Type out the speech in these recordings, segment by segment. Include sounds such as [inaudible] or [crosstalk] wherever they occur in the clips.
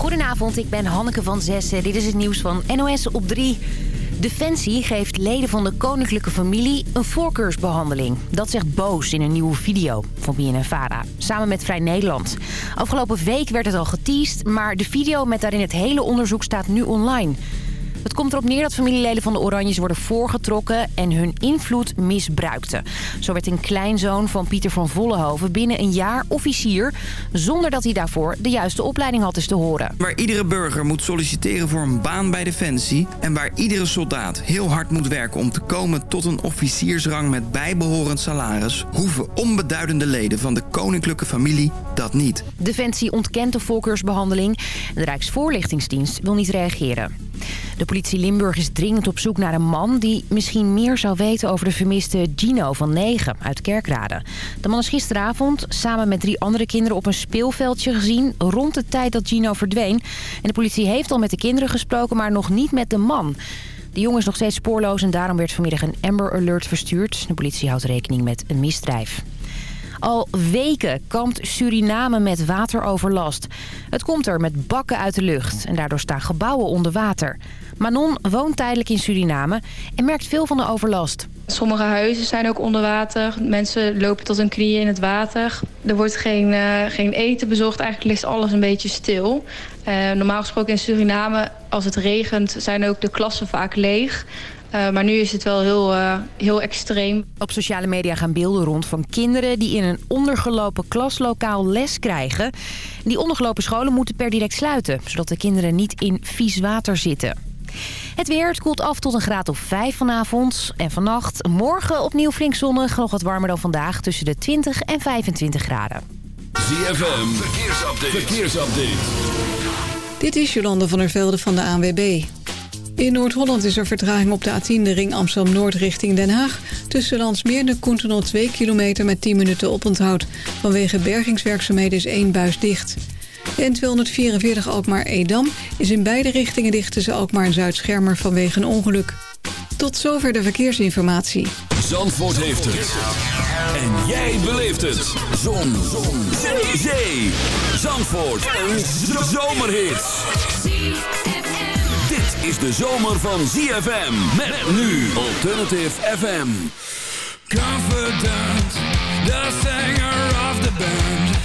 Goedenavond, ik ben Hanneke van Zessen. Dit is het nieuws van NOS op 3. Defensie geeft leden van de koninklijke familie een voorkeursbehandeling. Dat zegt Boos in een nieuwe video van BNNVARA, samen met Vrij Nederland. Afgelopen week werd het al geteased, maar de video met daarin het hele onderzoek staat nu online. Het komt erop neer dat familieleden van de Oranjes worden voorgetrokken en hun invloed misbruikten. Zo werd een kleinzoon van Pieter van Vollenhoven binnen een jaar officier... zonder dat hij daarvoor de juiste opleiding had is te horen. Waar iedere burger moet solliciteren voor een baan bij Defensie... en waar iedere soldaat heel hard moet werken om te komen tot een officiersrang met bijbehorend salaris... hoeven onbeduidende leden van de koninklijke familie dat niet. Defensie ontkent de voorkeursbehandeling. De Rijksvoorlichtingsdienst wil niet reageren. De politie Limburg is dringend op zoek naar een man... die misschien meer zou weten over de vermiste Gino van 9 uit Kerkrade. De man is gisteravond samen met drie andere kinderen op een speelveldje gezien... rond de tijd dat Gino verdween. En de politie heeft al met de kinderen gesproken, maar nog niet met de man... De jongen is nog steeds spoorloos en daarom werd vanmiddag een Amber Alert verstuurd. De politie houdt rekening met een misdrijf. Al weken kampt Suriname met wateroverlast. Het komt er met bakken uit de lucht en daardoor staan gebouwen onder water. Manon woont tijdelijk in Suriname en merkt veel van de overlast. Sommige huizen zijn ook onder water. Mensen lopen tot hun knieën in het water. Er wordt geen, uh, geen eten bezorgd. Eigenlijk ligt alles een beetje stil. Uh, normaal gesproken in Suriname, als het regent, zijn ook de klassen vaak leeg. Uh, maar nu is het wel heel, uh, heel extreem. Op sociale media gaan beelden rond van kinderen die in een ondergelopen klaslokaal les krijgen. Die ondergelopen scholen moeten per direct sluiten, zodat de kinderen niet in vies water zitten. Het weer, het koelt af tot een graad of 5 vanavond en vannacht. Morgen opnieuw flink zonnig, nog wat warmer dan vandaag, tussen de 20 en 25 graden. ZFM, verkeersupdate. verkeersupdate. Dit is Jolande van der Velde van de ANWB. In Noord-Holland is er vertraging op de A10, de ring Amsterdam-Noord richting Den Haag. Tussen Landsmeer en Koentenol 2 kilometer met 10 minuten oponthoud. Vanwege bergingswerkzaamheden is één buis dicht. De N244 Alkmaar-Edam is in beide richtingen dicht tussen Alkmaar en Zuid-Schermer vanwege een ongeluk. Tot zover de verkeersinformatie. Zandvoort heeft het. En jij beleeft het. Zon. Zon. Zee. Zandvoort. Een zomerhit is de zomer van ZFM. Met nu Alternative FM. Confident, the singer of the band.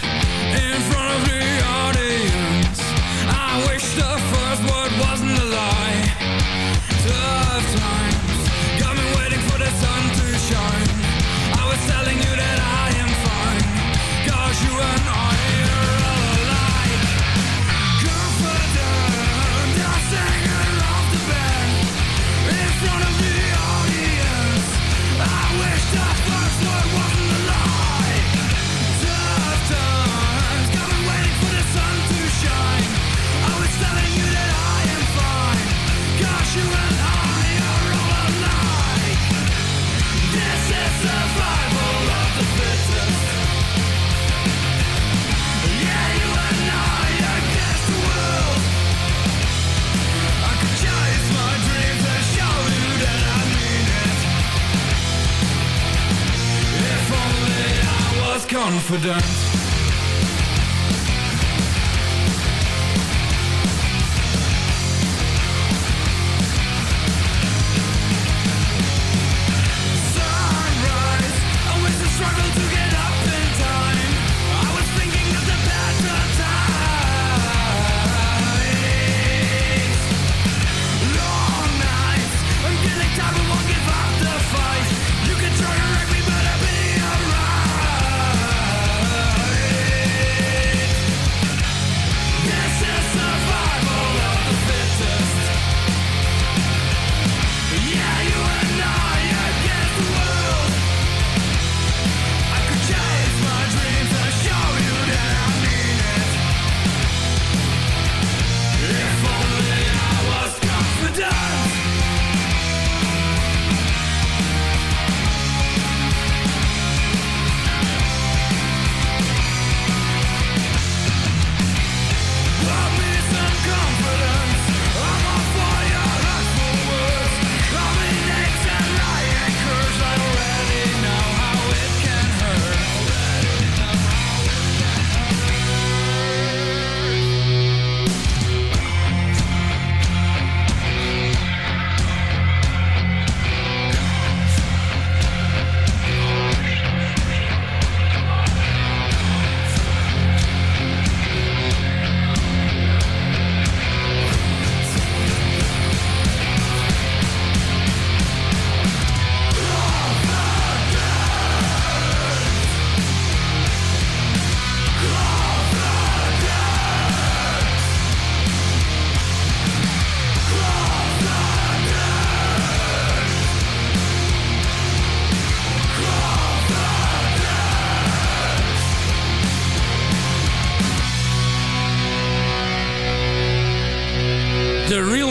Confident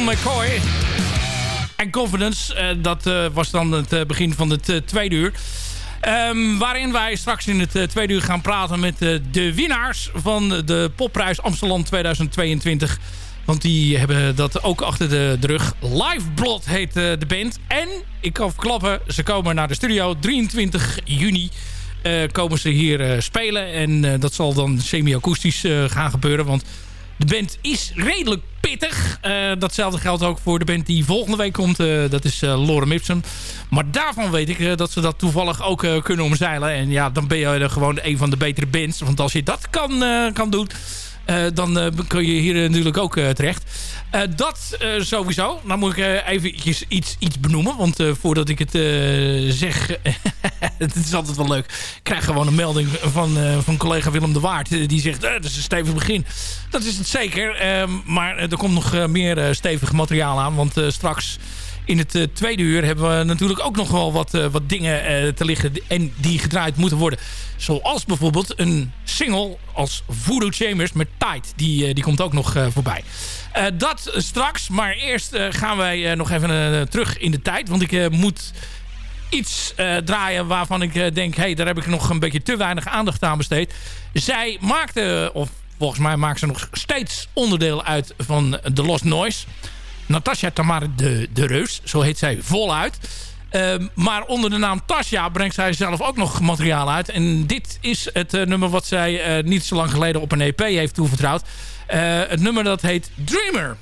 McCoy. En Confidence, uh, dat uh, was dan het uh, begin van het tweede uur. Um, waarin wij straks in het tweede uur gaan praten met de winnaars van de popprijs Amsterdam 2022. Want die hebben dat ook achter de, de rug. Lifeblood heet de band. En, ik kan verklappen, ze komen naar de studio 23 juni. komen ze hier spelen. En dat zal dan semi-akoestisch gaan gebeuren. Want de band is redelijk pittig. Uh, datzelfde geldt ook voor de band die volgende week komt. Uh, dat is uh, Lorem Ipsum. Maar daarvan weet ik dat ze dat toevallig ook kunnen omzeilen. En ja, dan ben je gewoon een van de betere bands. Want als je dat kan, kan doen... dan kun je hier natuurlijk ook terecht. dat sowieso. Dan moet ik even iets, iets benoemen. Want voordat ik het zeg... [laughs] het is altijd wel leuk. Ik krijg gewoon een melding van, van collega Willem de Waard. die zegt, dat is een stevig begin. Dat is het zeker. Ehm, maar er komt nog meer stevig materiaal aan. Want straks in het tweede uur hebben we natuurlijk ook nog wel wat, wat dingen te liggen. En die gedraaid moeten worden. Zoals bijvoorbeeld een single als Voodoo Chambers met Tide. Die, die komt ook nog voorbij. dat straks. Maar eerst gaan wij nog even terug in de tijd. Want ik moet iets draaien waarvan ik denk... hey, daar heb ik nog een beetje te weinig aandacht aan besteed. Zij maakte, of volgens mij maakt ze nog steeds onderdeel uit van The Lost Noise. Natasja Tamar de, de Reus, zo heet zij voluit. Uh, maar onder de naam Tasja brengt zij zelf ook nog materiaal uit. En dit is het uh, nummer wat zij uh, niet zo lang geleden op een EP heeft toevertrouwd. het nummer dat heet Dreamer.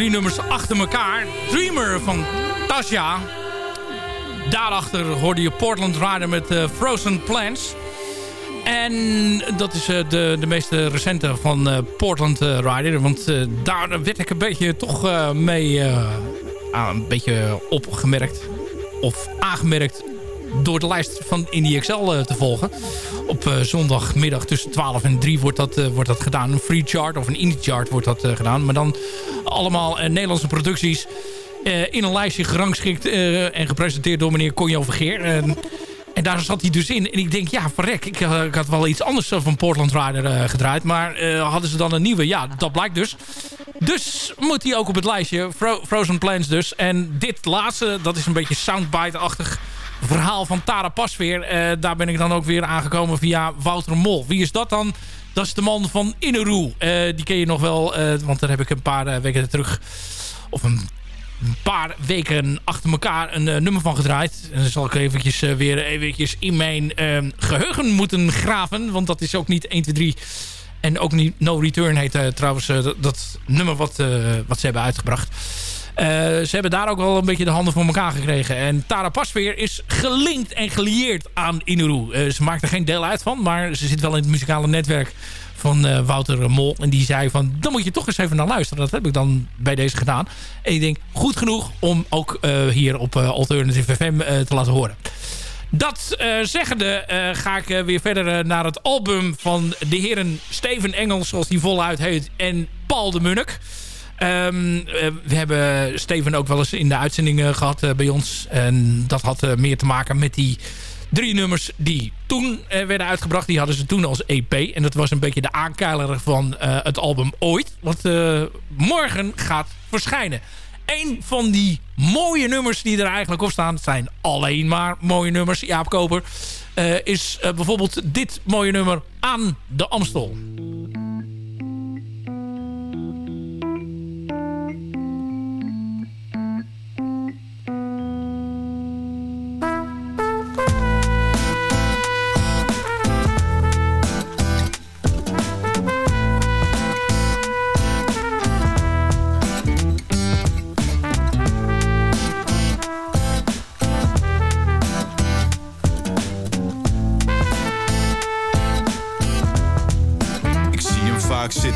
Drie nummers achter elkaar. Dreamer van Tasja. Daarachter hoorde je Portland Rider met eh, Frozen Plants. En dat is eh, de, de meest recente van eh, Portland Rider. Want daar werd ik een beetje toch mee... een beetje opgemerkt of aangemerkt door de lijst van Indie Excel eh, te volgen. Op eh, zondagmiddag tussen 12 en 3 wordt dat, eh, wordt dat gedaan. Een free chart of een indie chart wordt dat gedaan. Maar dan allemaal Nederlandse producties in een lijstje gerangschikt en gepresenteerd door meneer Conjo Vergeer. En, daar zat hij dus in. En ik denk, ja, verrek. Ik, ik had wel iets anders van Portland Rider gedraaid. Maar hadden ze dan een nieuwe? Ja, dat blijkt dus. Dus moet hij ook op het lijstje. Fro- Frozen Plants dus. En dit laatste, dat is een beetje soundbite-achtig verhaal van Tara Pasveer. Eh, daar ben ik dan ook weer aangekomen via Wouter Mol. Wie is dat dan? Dat is de man van Inneroe. Eh die ken je nog wel, eh, want daar heb ik een paar weken terug... of een paar weken achter elkaar een nummer van gedraaid. En dan zal ik eventjes weer eventjes in mijn eh, geheugen moeten graven. Want dat is ook niet 1, 2, 3. En ook niet No Return heet trouwens dat, dat nummer wat, wat ze hebben uitgebracht. Eh, ze hebben daar ook wel een beetje de handen voor elkaar gekregen. En Tara Pasveer is gelinkt en gelieerd aan Inuru. Eh, ze maakt er geen deel uit van, maar ze zit wel in het muzikale netwerk van eh, Wouter Mol. En die zei van, dan moet je toch eens even naar luisteren. Dat heb ik dan bij deze gedaan. En ik denk, goed genoeg om ook hier op Alternative FM te laten horen. Dat zeggende ga ik weer verder naar het album van de heren Steven Engels, zoals die voluit heet, en Paul de Munnik. Ehm, eh, we hebben Steven ook wel eens in de uitzending eh, gehad eh, bij ons. En dat had eh, meer te maken met die drie nummers die toen werden uitgebracht. Die hadden ze toen als EP. En dat was een beetje de aankeiler van het album Ooit. Wat morgen gaat verschijnen. Een van die mooie nummers die er eigenlijk op staan... zijn alleen maar mooie nummers. Jaap Koper is bijvoorbeeld dit mooie nummer aan de Amstel.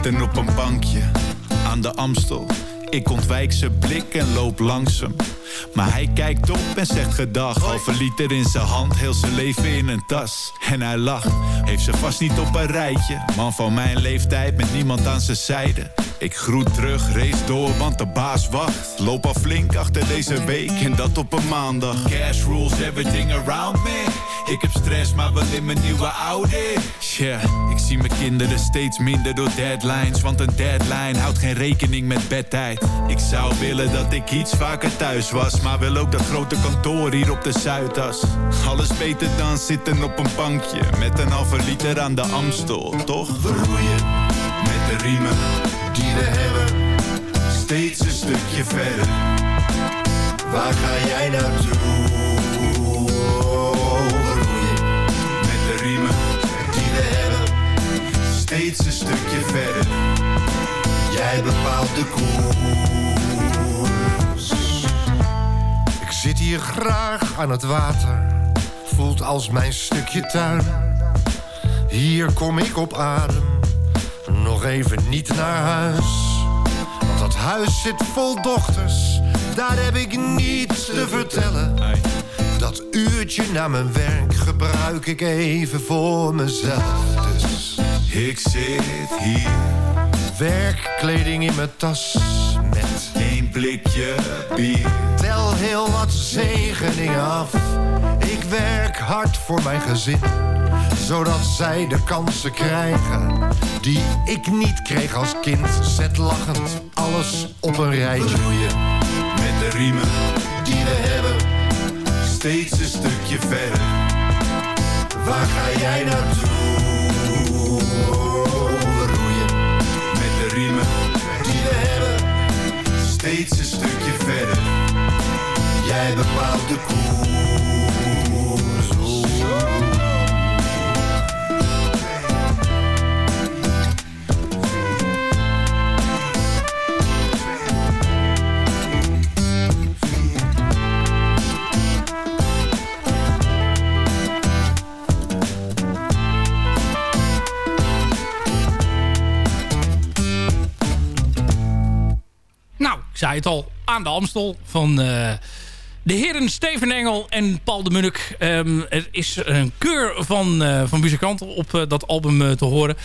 Zitten op een bankje aan de Amstel. Ik ontwijk zijn blik en loop langs hem. Maar hij kijkt op en zegt gedag. Halve liter in zijn hand, heel zijn leven in een tas. En hij lacht, heeft ze vast niet op een rijtje. Man van mijn leeftijd met niemand aan zijn zijde. Ik groet terug, race door, want de baas wacht. Loop al flink achter deze week en dat op een maandag. Cash rules everything around me. Ik heb stress, maar wel in mijn nieuwe Audi. Yeah, ik zie mijn kinderen steeds minder door deadlines. Want een deadline houdt geen rekening met bedtijd. Ik zou willen dat ik iets vaker thuis was. Maar wil ook dat grote kantoor hier op de Zuidas. Alles beter dan zitten op een bankje. Met een halve liter aan de Amstel, toch? We roeien met de riemen die we hebben. Steeds een stukje verder. Waar ga jij naartoe? Steeds een stukje verder. Jij bepaalt de koers. Ik zit hier graag aan het water, voelt als mijn stukje tuin. Hier kom ik op adem, nog even niet naar huis. Want dat huis zit vol dochters, daar heb ik niets te vertellen. Dat uurtje na mijn werk gebruik ik even voor mezelf. Ik zit hier, werkkleding in mijn tas met één blikje bier. Tel heel wat zegeningen af. Ik werk hard voor mijn gezin. Zodat zij de kansen krijgen die ik niet kreeg als kind. Zet lachend alles op een rijtje. Roeien met de riemen die we hebben. Steeds een stukje verder. Waar ga jij naartoe? Steeds een stukje verder. Jij bepaalt de koers. Het al, aan de Amstel van eh, de heren Steven Engel en Paul de Munnik. Ehm, er is een keur van, eh, van muzikanten op eh, dat album te horen.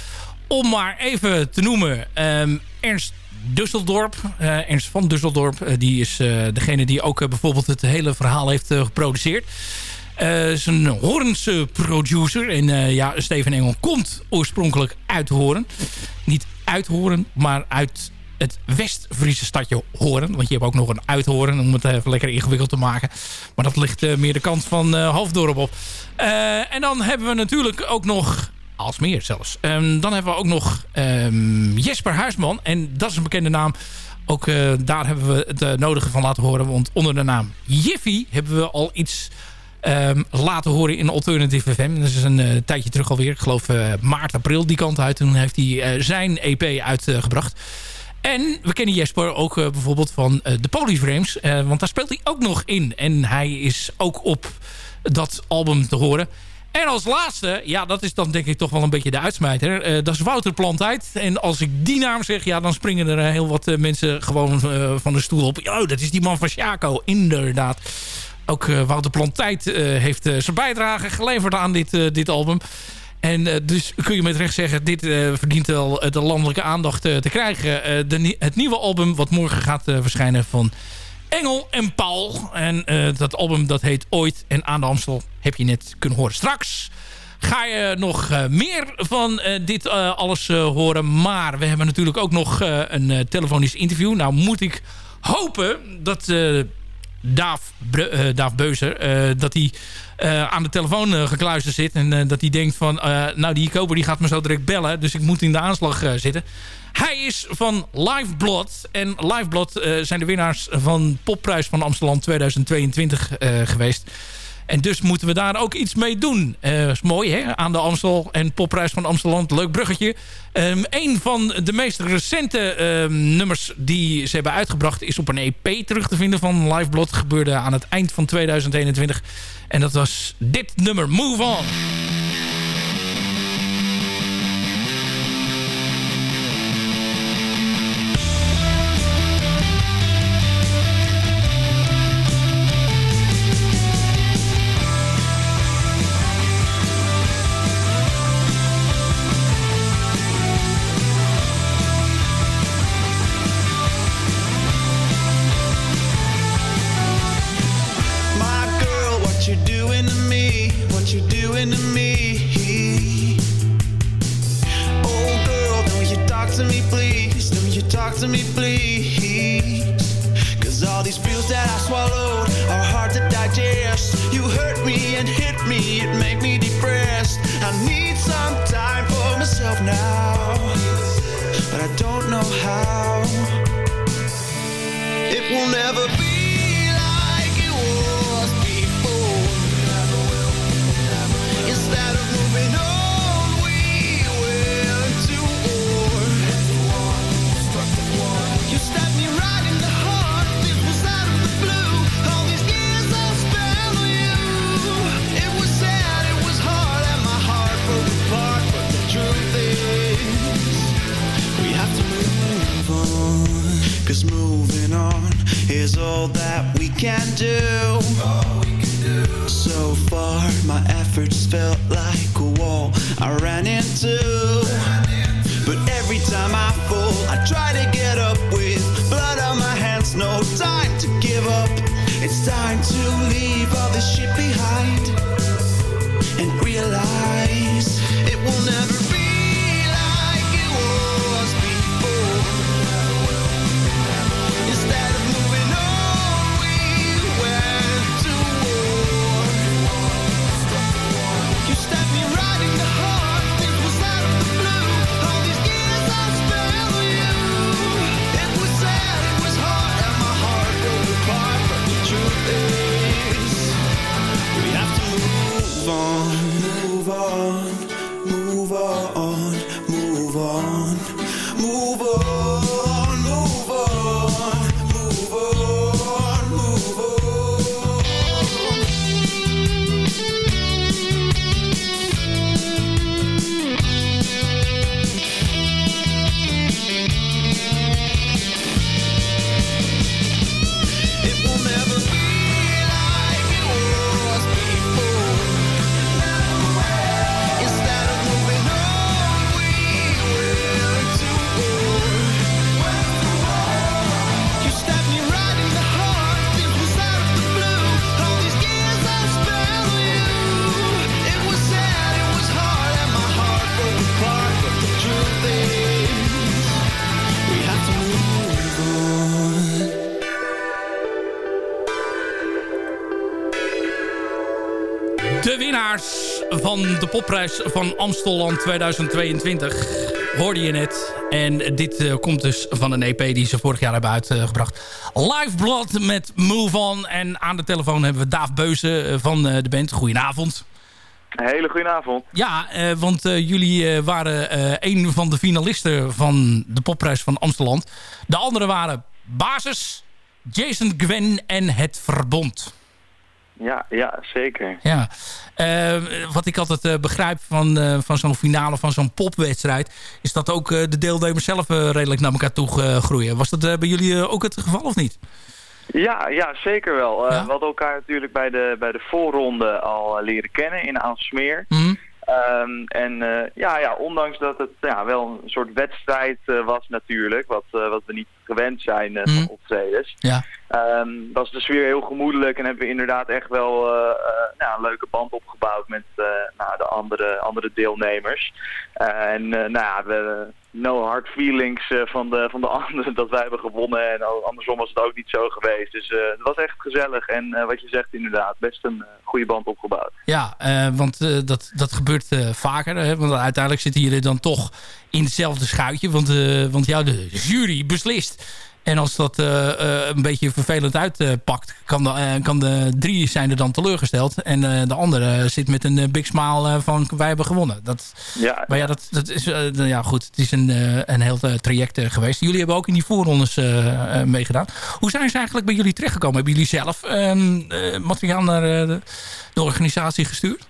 Om maar even te noemen, ehm, Ernst Dusseldorp. Ernst van Dusseldorp, die is degene die ook bijvoorbeeld het hele verhaal heeft geproduceerd. Eh, is een producer. En ja, Steven Engel komt oorspronkelijk uit Hoorn. Niet uit Hoorn, maar uit het West-Friese stadje Hoorn. Want je hebt ook nog een Uithoorn, om het even lekker ingewikkeld te maken. Maar dat ligt eh, meer de kant van eh Hoofddorp op. Eh, en dan hebben we natuurlijk ook nog... Als meer zelfs. Ehm, dan hebben we ook nog ehm, Jesper Huisman. En dat is een bekende naam. Ook eh, daar hebben we het eh, nodige van laten horen. Want onder de naam Jiffy hebben we al iets ehm, laten horen in Alternative FM. Dat is een eh, tijdje terug alweer. Ik geloof eh, maart, april die kant uit. Toen heeft hij eh, zijn EP uitgebracht. En we kennen Jesper ook eh, bijvoorbeeld van eh, de Polyframes. eh, want daar speelt hij ook nog in. En hij is ook op dat album te horen. En als laatste, ja, dat is dan denk ik toch wel een beetje de uitsmijter. dat is Wouter Plantijd. En als ik die naam zeg, ja, dan springen er heel wat mensen gewoon van de stoel op. Oh, dat is die man van Chaco, inderdaad. Ook Wouter Plantijd heeft zijn bijdrage geleverd aan dit, dit album. En eh, dus kun je met recht zeggen, dit eh, verdient wel eh, de landelijke aandacht te krijgen. De, het nieuwe album wat morgen gaat verschijnen van Engel en Paul. En dat album dat heet Ooit en aan de Amstel heb je net kunnen horen. Straks ga je nog meer van dit alles horen. Maar we hebben natuurlijk ook nog een telefonisch interview. Nou moet ik hopen dat... Daaf, eh, Daaf Beuzer, eh, dat hij eh, aan de telefoon eh, gekluisterd zit. En dat hij denkt van, nou die koper die gaat me zo direct bellen. Dus ik moet in de aanslag zitten. Hij is van Liveblood. En Liveblood zijn de winnaars van Popprijs van Amsterdam 2022 eh, geweest. En dus moeten we daar ook iets mee doen. Eh is mooi hè, aan de Amstel en Popprijs van Amsterdam. Leuk bruggetje. Ehm, een van de meest recente ehm, nummers die ze hebben uitgebracht... is op een EP terug te vinden van Liveblood. Gebeurde aan het eind van 2021. En dat was dit nummer, Move On. All that we can do. So far, my efforts felt like a wall I ran into. But every time I fall, I try to get up with blood on my hands. No time to give up. It's time to leave all this shit behind and realize winnaars van de popprijs van Amstelland 2022 hoorde je net. En dit eh, komt dus van een EP die ze vorig jaar hebben uitgebracht. Lifeblood met Move On. En aan de telefoon hebben we Daaf Beuze eh, van eh, de band. Goedenavond. Een hele goede avond. Ja, want jullie waren een van de finalisten van de popprijs van Amsterdam. De anderen waren Basis, Jason Gwen en Het Verbond. Ja, ja, zeker. Ja. Eh, wat ik altijd eh, begrijp van, eh, van zo'n finale, van zo'n popwedstrijd... is dat ook eh, de deelnemers zelf redelijk naar elkaar toe groeien. Was dat bij jullie ook het geval of niet? Ja, ja zeker wel. We hadden elkaar natuurlijk bij de, bij de voorronde al leren kennen in Aalsmeer. Mhm. Ehm, en eh, ja, ja, ondanks dat het ja, wel een soort wedstrijd eh, was natuurlijk, wat, eh, wat we niet gewend zijn Mhm. van optredens, Ja. ehm, was de sfeer heel gemoedelijk en hebben we inderdaad echt wel nou, een leuke band opgebouwd met nou, de andere, andere deelnemers. En nou ja, we, no hard feelings eh, van, de, van de [laughs] anderen dat wij hebben gewonnen en andersom was het ook niet zo geweest. Dus eh, het was echt gezellig en eh, wat je zegt inderdaad, best een goede band opgebouwd. Ja, want dat, dat gebeurt vaker. Hè? Want uiteindelijk zitten jullie dan toch in hetzelfde schuitje. Want, want ja, de jury beslist. En als dat eh, eh, een beetje vervelend uitpakt... kan, de, eh, kan de drie zijn er dan teleurgesteld. En de andere zit met een big smile van... wij hebben gewonnen. Dat, Ja, maar ja, dat, dat is nou ja, goed. Het is een, een heel traject geweest. Jullie hebben ook in die voorrondes meegedaan. Hoe zijn ze eigenlijk bij jullie terechtgekomen? Hebben jullie zelf ehm, eh, materiaal naar de organisatie gestuurd?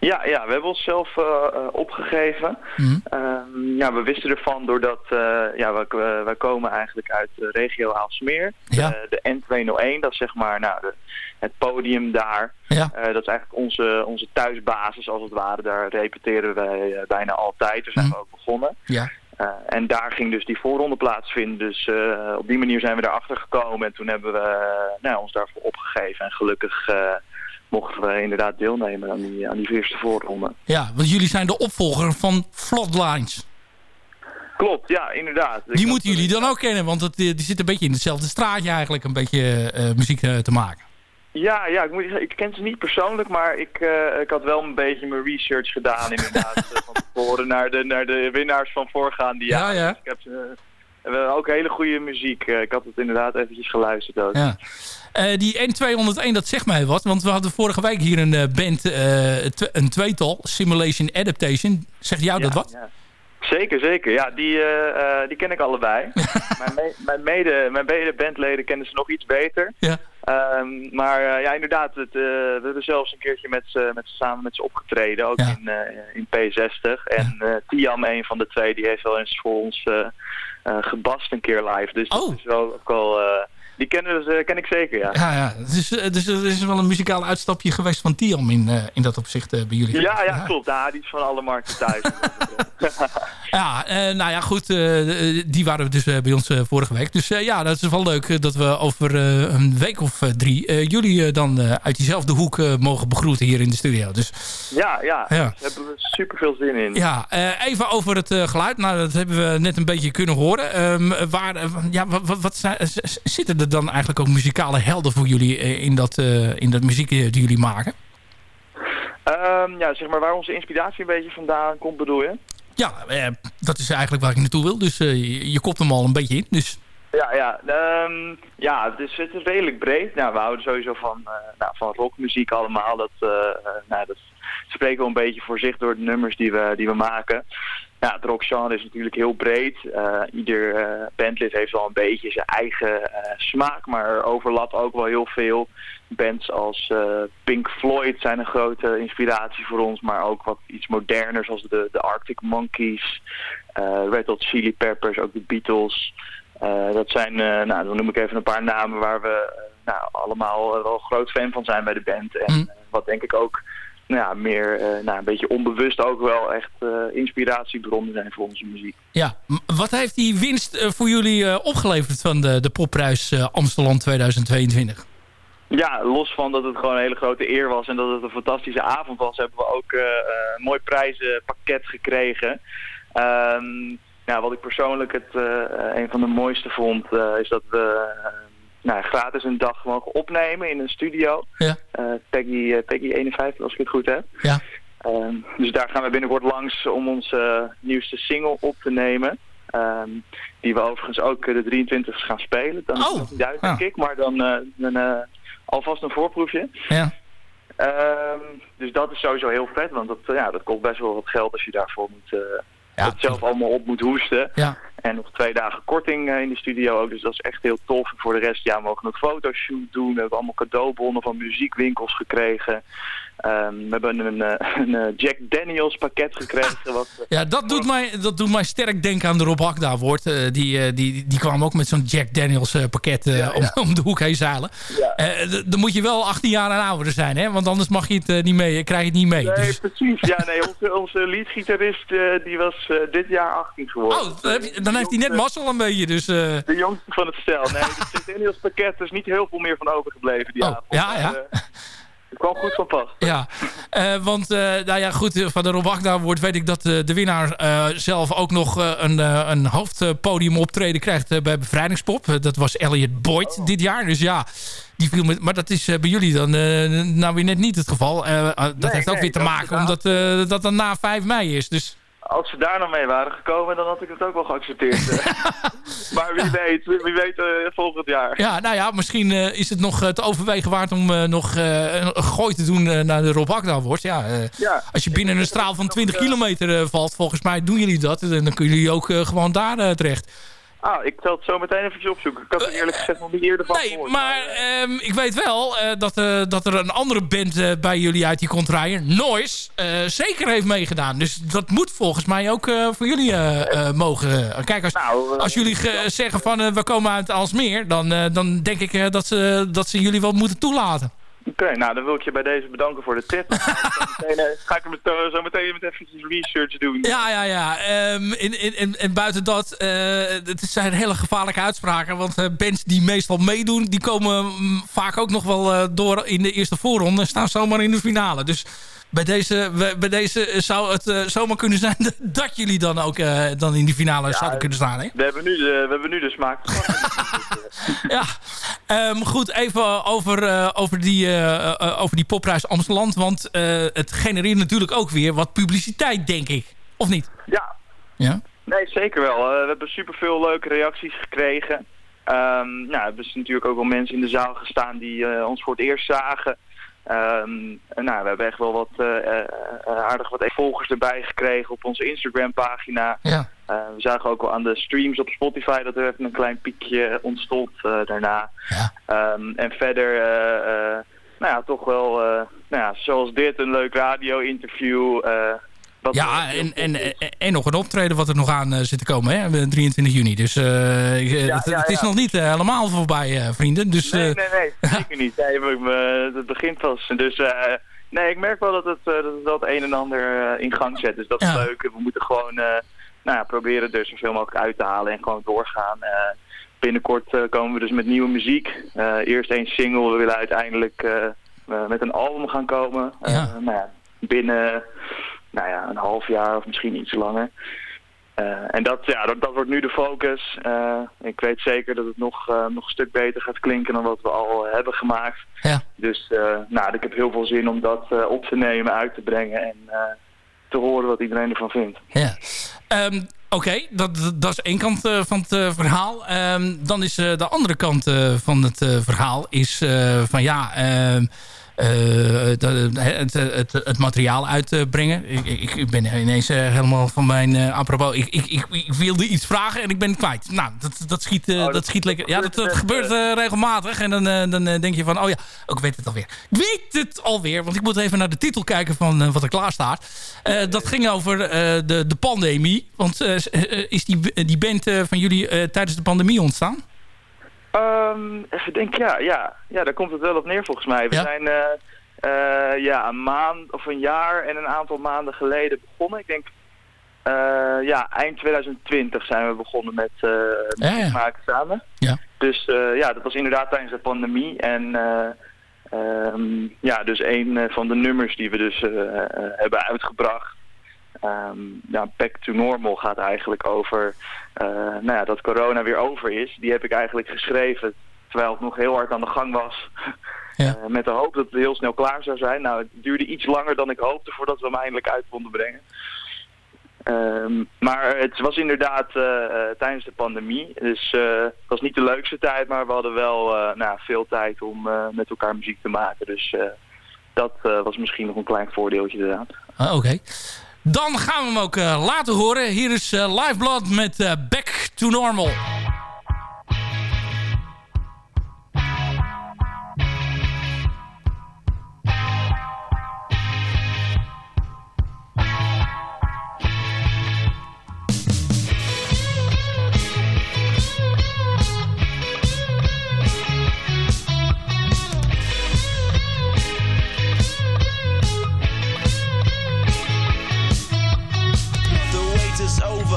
Ja, ja, we hebben onszelf eh, eh, opgegeven. Mhm. Ehm, ja, we wisten ervan doordat uh, ja, we- komen eigenlijk uit de regio Aalsmeer. Ja. Eh, de N201, dat is zeg maar nou, de, het podium daar. Ja. Eh, dat is eigenlijk onze, onze thuisbasis als het ware. Daar repeteren wij eh, bijna altijd. Daar zijn Mhm. we ook begonnen. Ja. Eh, en daar ging dus die voorronde plaatsvinden. Dus eh, op die manier zijn we erachter gekomen. En toen hebben we eh, nou, ons daarvoor opgegeven. En gelukkig eh, mochten we inderdaad deelnemen aan die, aan die eerste voorronde. Ja, want jullie zijn de opvolger van Floodlines. Klopt, ja, inderdaad. Die moeten jullie dan ook kennen, want het, eh, die zit een beetje in hetzelfde straatje eigenlijk een beetje eh, muziek eh, te maken. Ja, ja ik, moet zeggen, ik ken ze niet persoonlijk, maar ik, ik had wel een beetje mijn research gedaan inderdaad. [laughs] van tevoren naar de, naar de winnaars van voorgaande Ja, jaren. ja. Dus ik heb ze, we hebben ook hele goede muziek. Ik had het inderdaad eventjes geluisterd ook. Ja. Eh, die N201, dat zegt mij wat, want we hadden vorige week hier een eh, band, eh, een tweetal, Simulation Adaptation. Zegt jou dat wat? ja. Zeker, zeker. Ja, die, die ken ik allebei. [laughs] mijn, me- mijn, mede, mijn mede bandleden kennen ze nog iets beter. Ja. Ehm, maar ja, inderdaad, het, we hebben zelfs een keertje met ze, met ze samen met ze opgetreden, ook in, in P60. En Tiam, een van de twee, die heeft wel eens voor ons gebast een keer live. Dus dat is wel ook wel... die kennen, dus, eh, ken ik zeker, ja. Ja, ja. Eh, dus er is wel een muzikaal uitstapje geweest van Tiam in, eh, in dat opzicht eh, bij jullie. Ja, ja, klopt. Ja, die is van alle markten thuis. [laughs] Ja, nou ja, goed. die waren dus bij ons vorige week. Dus ja, dat is wel leuk dat we over een week of drie... jullie dan uit diezelfde hoek mogen begroeten hier in de studio. Dus ja, ja, Ja. daar hebben we super veel zin in. ja, even over het geluid. Nou, dat hebben we net een beetje kunnen horen. Ehm, waar, ja, wat, wat, zitten er dan eigenlijk ook muzikale helden voor jullie... eh, in, dat, eh, in dat muziek eh, die jullie maken? Ehm, ja, zeg maar waar onze inspiratie een beetje vandaan komt, bedoel je? Ja, eh, dat is eigenlijk waar ik naartoe wil. Dus eh, je, je kopt hem al een beetje in. Dus Ja, ja, ehm, ja het, is, het is redelijk breed. Nou, we houden sowieso van, nou, van rockmuziek allemaal. Dat, eh, nou, dat spreken wel een beetje voor zich door de nummers die we, die we maken. Ja, het rockgenre is natuurlijk heel breed. Eh, ieder eh, bandlid heeft wel een beetje zijn eigen eh, smaak, maar er overlapt ook wel heel veel. Bands als Pink Floyd zijn een grote inspiratie voor ons, maar ook wat iets moderners als de, de Arctic Monkeys, Red Hot Chili Peppers, ook de Beatles. Dat zijn, nou, dan noem ik even een paar namen waar we nou, allemaal wel groot fan van zijn bij de band. En Mm. wat denk ik ook nou, ja, meer eh, nou, een beetje onbewust ook wel echt eh, inspiratiebronnen zijn voor onze muziek. ja, wat heeft die winst eh, voor jullie opgeleverd van de, de popprijs Amsterdam 2022? Ja, los van dat het gewoon een hele grote eer was en dat het een fantastische avond was, hebben we ook een mooi prijzenpakket gekregen. Ehm, nou, wat ik persoonlijk het, een van de mooiste vond, is dat we nou, gratis een dag mogen opnemen in een studio. Ja. Eh, Peggy, eh, Peggy 51, als ik het goed heb. Ja. Ehm, dus daar gaan we binnenkort langs om onze nieuwste single op te nemen. Ehm, die we overigens ook eh, de 23 gaan spelen. Dan is het niet uit, denk ik. Maar dan een, alvast een voorproefje. Ja. Ehm, dus dat is sowieso heel vet, want dat, ja, dat kost best wel wat geld als je daarvoor moet, het zelf allemaal op moet hoesten. Ja. En nog twee dagen korting eh, in de studio ook, dus dat is echt heel tof. En voor de rest, ja, we mogen een fotoshoot doen. We hebben allemaal cadeaubonnen van muziekwinkels gekregen. Ehm, we hebben een, eh, een eh, Jack Daniels pakket gekregen. Wat, eh, Ja, dat doet, mij, dat doet mij sterk denken aan de Rob Hakda woord. Eh, die, eh, die, die kwam ook met zo'n Jack Daniels eh, pakket eh, om, om de hoek heen. Eh, d- dan moet je wel 18 jaar en ouder zijn, hè? Want anders mag je het eh, niet mee, krijg je het niet mee. Nee, Dus- precies. Ja, nee, onze, onze leadgitarist eh, die was eh, dit jaar 18 geworden. Oh, dan, heb je- dan heeft hij net mazzel een beetje. Dus, eh, De jongste van het stel. Nee, Jack Daniels pakket is niet heel veel meer van overgebleven die avond. Oh, ja, ja. Maar, eh, kwam goed van pas. Ja, eh, want nou ja, goed, van de Rob Agda wordt weet ik dat de winnaar zelf ook nog een, een hoofdpodium optreden krijgt bij Bevrijdingspop. Dat was Elliot Boyd Oh. dit jaar, dus ja. Die viel met, maar dat is bij jullie dan nou weer net niet het geval. Dat Nee, heeft ook nee, weer te maken omdat dat dan na 5 mei is. Dus Als ze daar nog mee waren gekomen, dan had ik het ook wel geaccepteerd. eh. [laughs] maar wie weet, wie weet eh, volgend jaar. ja, nou ja, misschien eh, is het nog te overwegen waard om nog een gooi te doen naar de Rob Agda wordt. Ja, Ja. Als je binnen een straal van 20 kilometer valt, volgens mij doen jullie dat. En dan kunnen jullie ook gewoon daar terecht. Ah, ik zal het zo meteen even opzoeken. Ik had er eerlijk gezegd nog niet eerder van Nee, gehoord. maar ehm, ik weet wel eh, dat, eh, dat er een andere band eh, bij jullie uit die komt rijden. Noise. eh, zeker heeft meegedaan. Dus dat moet volgens mij ook eh, voor jullie eh, eh, mogen. Eh, kijk, als, Nou, als jullie ge- zeggen van eh, we komen uit Alsmeer... dan, eh, dan denk ik eh, dat, ze, dat ze jullie wel moeten toelaten. Oké, nou dan wil ik je bij deze bedanken voor de tip. [laughs] Ga ik, eh, ga ik er eh, zo meteen met eventjes research doen. Ja, ja, ja. In, in, en, en buiten dat, eh, het zijn hele gevaarlijke uitspraken. Want eh, bands die meestal meedoen, die komen mm, vaak ook nog wel door in de eerste voorronde. En staan zomaar in de finale. Dus bij deze, bij- deze zou het eh, zomaar kunnen zijn [laughs] dat jullie dan ook eh, dan in die finale zouden kunnen staan. Hè? We hebben nu de, we hebben nu de smaak. [laughs] Ja, Ehm, goed, even over, eh, over, die, over die popprijs Amsterdam. Want het genereert natuurlijk ook weer wat publiciteit, denk ik. Of niet? Ja, Ja. Nee, zeker wel. We hebben superveel leuke reacties gekregen. Nou, er dus natuurlijk ook wel mensen in de zaal gestaan die ons voor het eerst zagen. Ehm, nou, we hebben echt wel wat eh, eh, eh, aardig wat volgers erbij gekregen op onze Instagram pagina. Ja. Eh, we zagen ook wel aan de streams op Spotify dat er even een klein piekje ontstond daarna. Ehm, en verder, nou ja, toch wel, nou ja, zoals dit, een leuk radio-interview. Ja, en, en, en, en nog een optreden wat er nog aan eh, zit te komen, hè? 23 juni. Dus eh, Ja, het, is ja. nog niet eh, helemaal voorbij, eh, vrienden. Dus, Nee, eh, nee, nee, [laughs] zeker niet. Nee, het begint pas. Dus eh, nee, ik merk wel dat het, eh, dat het het een en ander eh, in gang zet. Dus dat is leuk. We moeten gewoon eh, nou ja, proberen er zoveel mogelijk uit te halen en gewoon doorgaan. Eh, binnenkort eh, komen we dus met nieuwe muziek. Eh, eerst één single. We willen uiteindelijk eh, eh, met een album gaan komen. Eh, nou ja, binnen nou ja, een half jaar of misschien iets langer. Eh, en dat, ja, dat, dat wordt nu de focus. Eh, ik weet zeker dat het nog, eh, nog een stuk beter gaat klinken dan wat we al hebben gemaakt. Ja. Dus nou, ik heb heel veel zin om dat op te nemen, uit te brengen en te horen wat iedereen ervan vindt. Ja. Ehm, Oké, dat, dat- dat is één kant van het verhaal. Ehm, dan is de andere kant van het verhaal is van ja... ehm, eh, het, het, het materiaal uitbrengen. Ik, ik, ik ben ineens eh, helemaal van mijn... eh apropos, ik, ik, ik, ik wilde iets vragen en ik ben het kwijt. Nou, dat, dat, schiet, eh, dat, schiet lekker. Ja, dat, dat gebeurt eh, regelmatig. En dan, eh, dan eh, denk je van, oh ja, ook ik weet het alweer. Ik weet het alweer, want ik moet even naar de titel kijken van eh, wat er klaar staat. Eh, dat ging over eh, de, de pandemie. Want eh, eh, is die, die band eh, van jullie eh, tijdens de pandemie ontstaan? Ehm, even denken, ja, ja, ja, daar komt het wel op neer volgens mij. We Ja. zijn eh, eh, ja, een maand of een jaar en een aantal maanden geleden begonnen. Ik denk, eh, ja, eind 2020 zijn we begonnen met Ja, ja. maken samen. Ja. Dus ja, dat was inderdaad tijdens de pandemie. En eh, ehm, ja, dus een van de nummers die we dus hebben uitgebracht. Ehm, ja, Back to Normal gaat eigenlijk over eh, nou ja, dat corona weer over is. Die heb ik eigenlijk geschreven Terwijl het nog heel hard aan de gang was. Ja. Eh, met de hoop dat het heel snel klaar zou zijn. Nou, het duurde iets langer dan ik hoopte voordat we hem eindelijk uit konden brengen. Ehm, maar het was inderdaad eh, tijdens de pandemie. Dus het was niet de leukste tijd, maar we hadden wel nou, veel tijd om met elkaar muziek te maken. Dus dat was misschien nog een klein voordeeltje inderdaad. Ah, Oké. Dan gaan we hem ook eh, laten horen. Hier is eh, Lifeblood met eh, Back to Normal.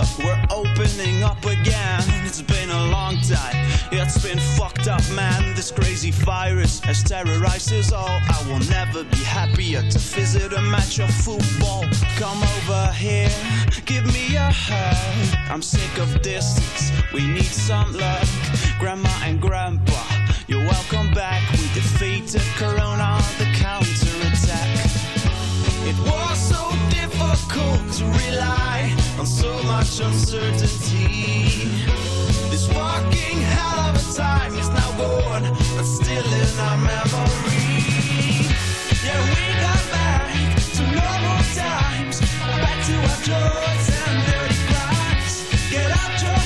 Over, we're opening up again. It's been a long time, it's been fucked up, man. This crazy virus has terrorized us all. I will never be happier to visit a match of football. Come over here, give me a hug. I'm sick of distance, we need some luck. Grandma and grandpa, you're welcome back. We defeated Corona on the counterattack. It was so difficult to rely on so much uncertainty. This fucking hell of a time is now gone, but still in our memory. Yeah, we got back to normal times, back to our joys and dirty crimes. Get out your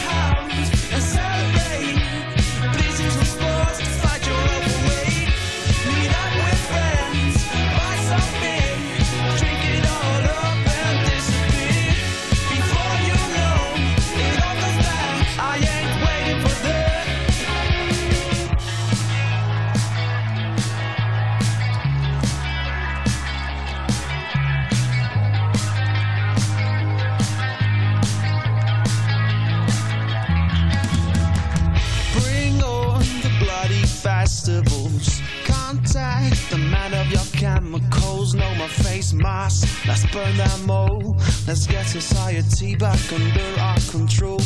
mask. Let's burn them all. Let's get society back under our control.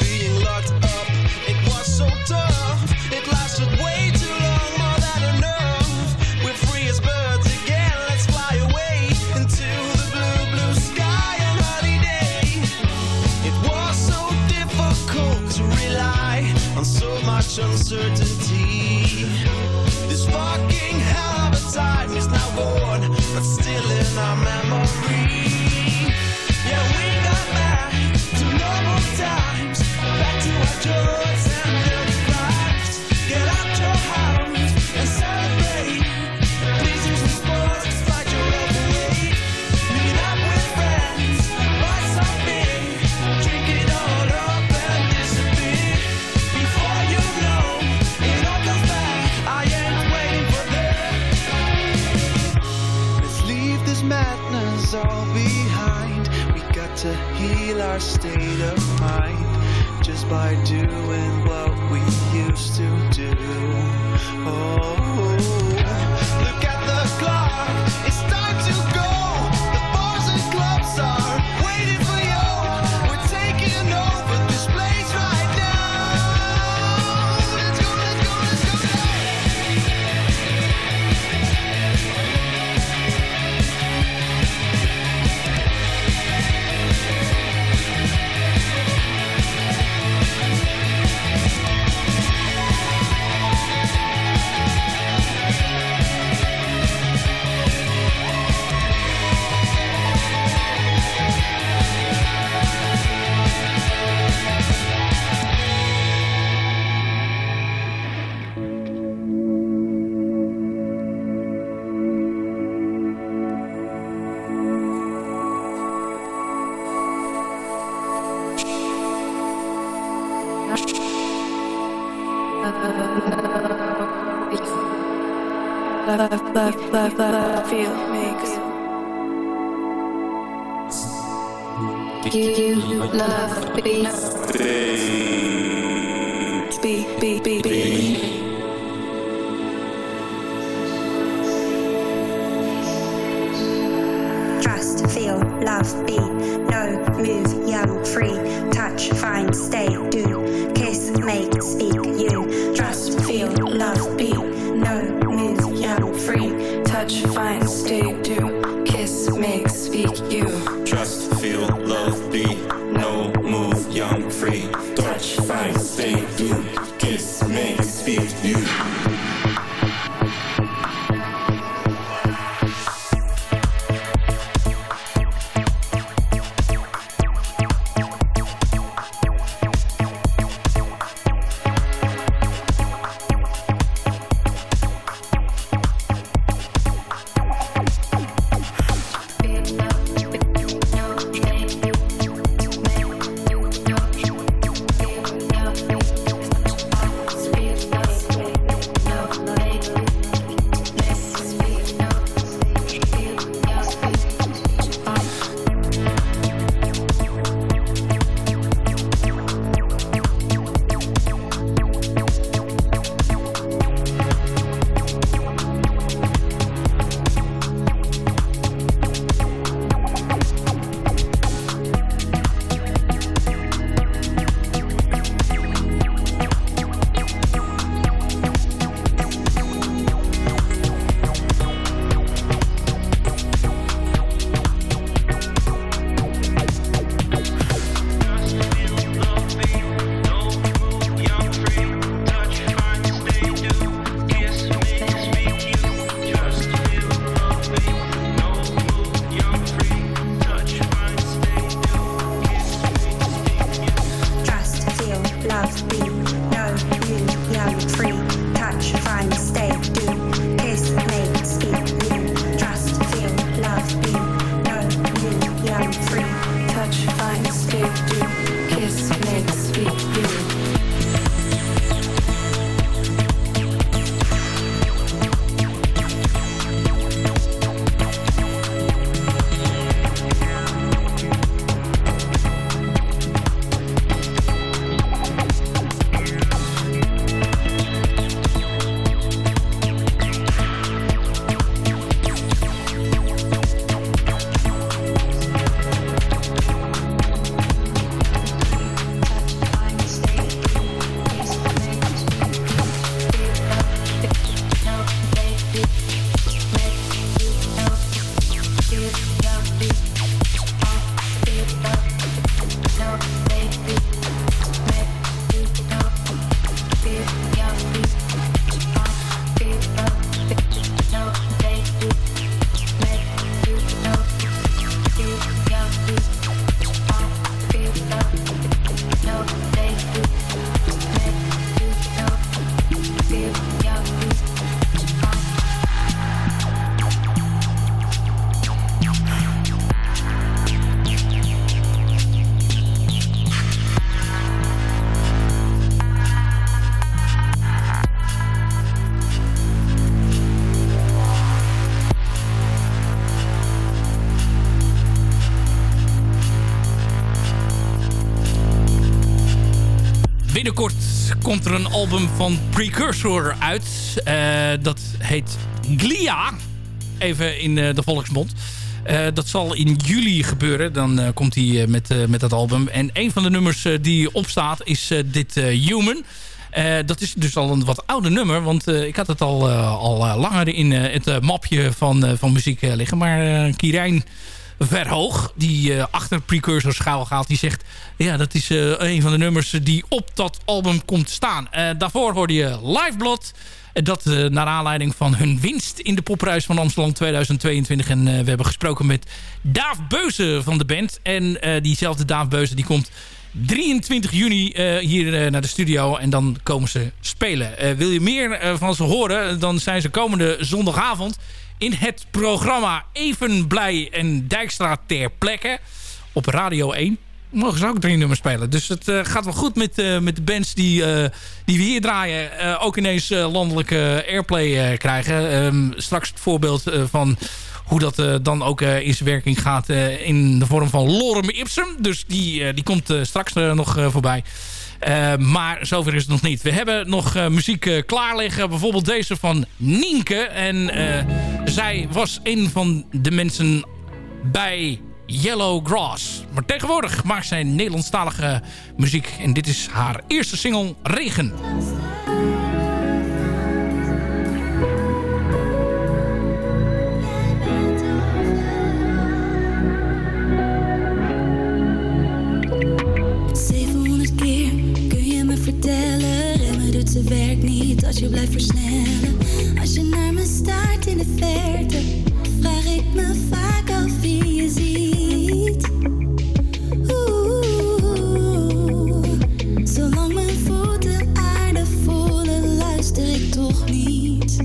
Being locked up, it was so tough. It lasted way too long, more than enough. We're free as birds again. Let's fly away into the blue, blue sky on holiday. It was so difficult to rely on so much uncertainty. Love, love, love, love, feel makes you love be be be be be. Trust, feel, love, be. Know, move, young, free. Touch, find, stay, do. Kiss, make, speak, you. Touch, find, stay, do. Kiss, make, speak, you. Trust, feel, love, be. No move, young, free. Touch, find, stay, album van Precursor uit. Eh, dat heet Glia. Even in eh, de volksmond. Eh, dat zal in juli gebeuren. Dan komt hij met, met dat album. En een van de nummers die opstaat is dit Human. Dat is dus al een wat ouder nummer. Want ik had het al, al langer in het mapje van, van muziek liggen. Maar Kirijn Verhoog, die eh, achter Precursor schuil gaat, die zegt... ja, dat is eh, een van de nummers die op dat album komt staan. Eh, daarvoor hoorde je Lifeblood. Eh, Dat naar aanleiding van hun winst in de popprijs van Amsterdam 2022. En we hebben gesproken met Daaf Beuze van de band. En diezelfde Daaf Beuze die komt 23 juni hier naar de studio. En dan komen ze spelen. Wil je meer van ze horen? Dan zijn ze komende zondagavond in het programma Even Blij en Dijkstra ter plekke. Op Radio 1 mogen ze ook drie nummers spelen. Dus het eh, gaat wel goed met, eh, met de bands die, eh, die we hier draaien. ook ineens landelijke airplay krijgen. Ehm, straks het voorbeeld van hoe dat dan ook in zijn werking gaat in de vorm van Lorem Ipsum. Dus die, die komt straks nog voorbij. Eh, maar zover is het nog niet. We hebben nog eh, muziek eh, klaar liggen. Bijvoorbeeld deze van Nienke. En zij was een van de mensen bij Yellow Grass. Maar tegenwoordig maakt zij Nederlandstalige muziek. En dit is haar eerste single Regen. het, ze werkt niet als je blijft versnellen. Als je naar me staart in de verte, vraag ik me vaak af wie je ziet. Zolang mijn voeten aarde voelen, luister ik toch niet.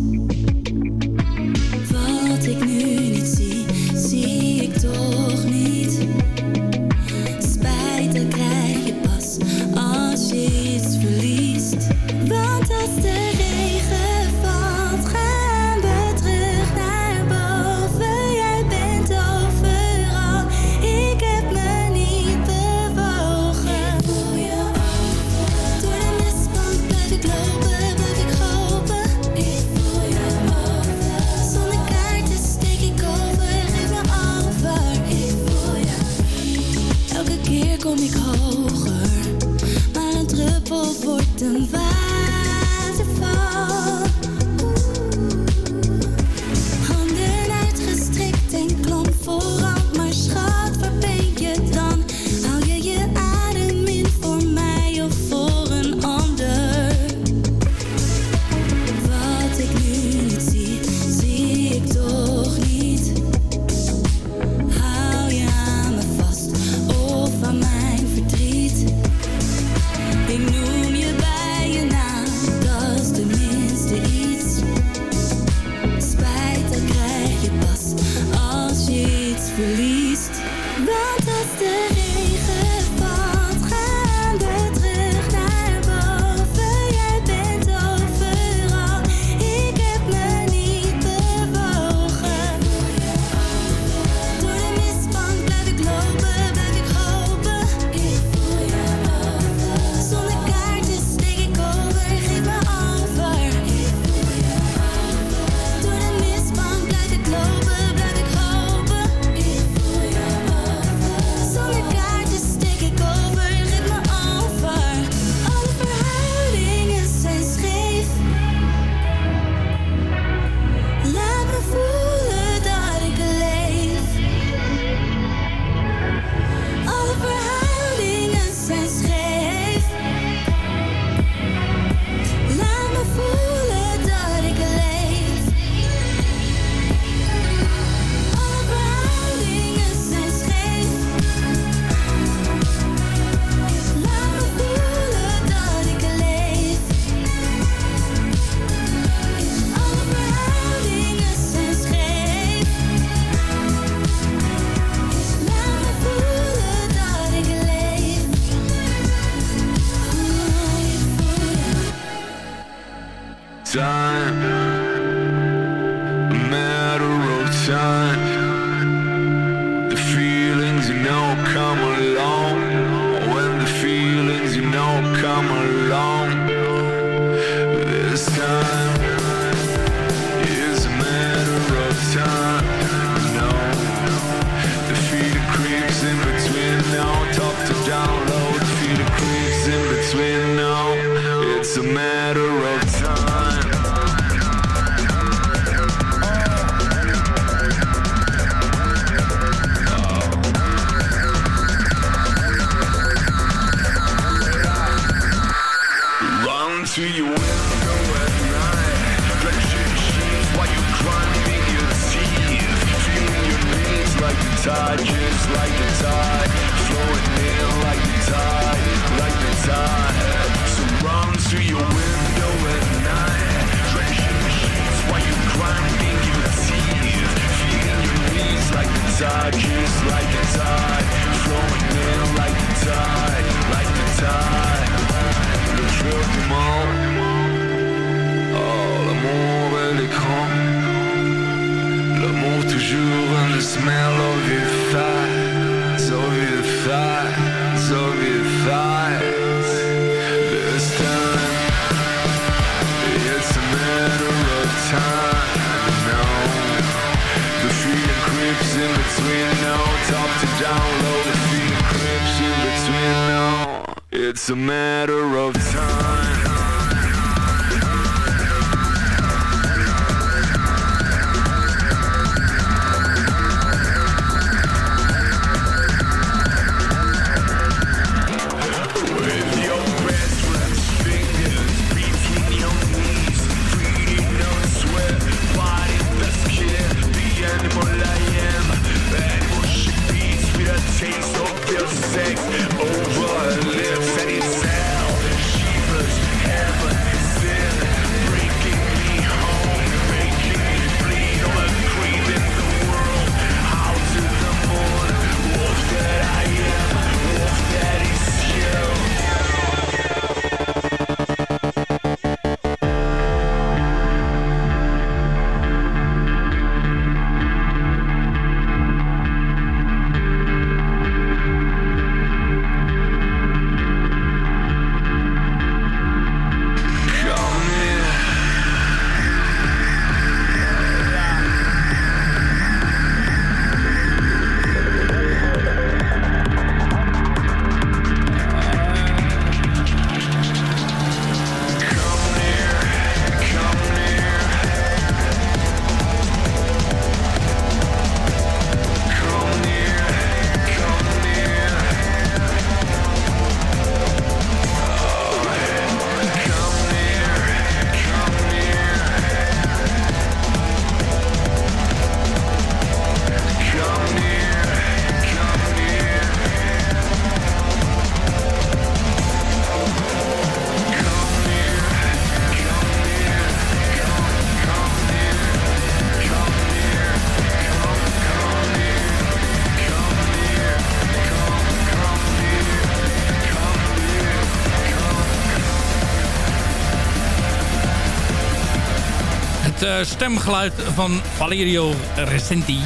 Stemgeluid van Valerio Recenti.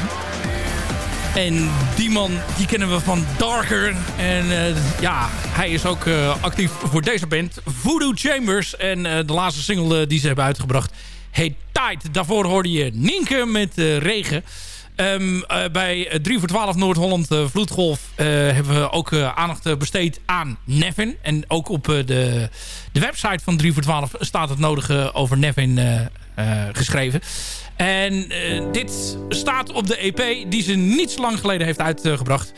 En die man, die kennen we van Darker. En eh, ja, hij is ook eh, actief voor deze band. Voodoo Chambers. En eh, de laatste single die ze hebben uitgebracht heet Tide. Daarvoor hoorde je Nienke met Regen. Ehm, eh, bij eh, 3 voor 12 Noord-Holland eh, Vloedgolf eh, hebben we ook aandacht besteed aan Nevin. En ook op de, de website van 3 voor 12 staat het nodige over Nevin geschreven. En dit staat op de EP die ze niet zo lang geleden heeft uitgebracht.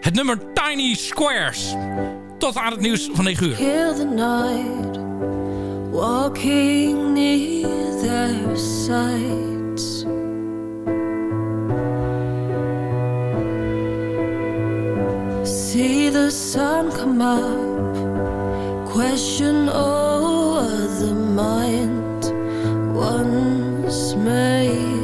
Het nummer Tiny Squares. Tot aan het nieuws van 9 uur. Near their. See the sun come up, question over the mind. Once made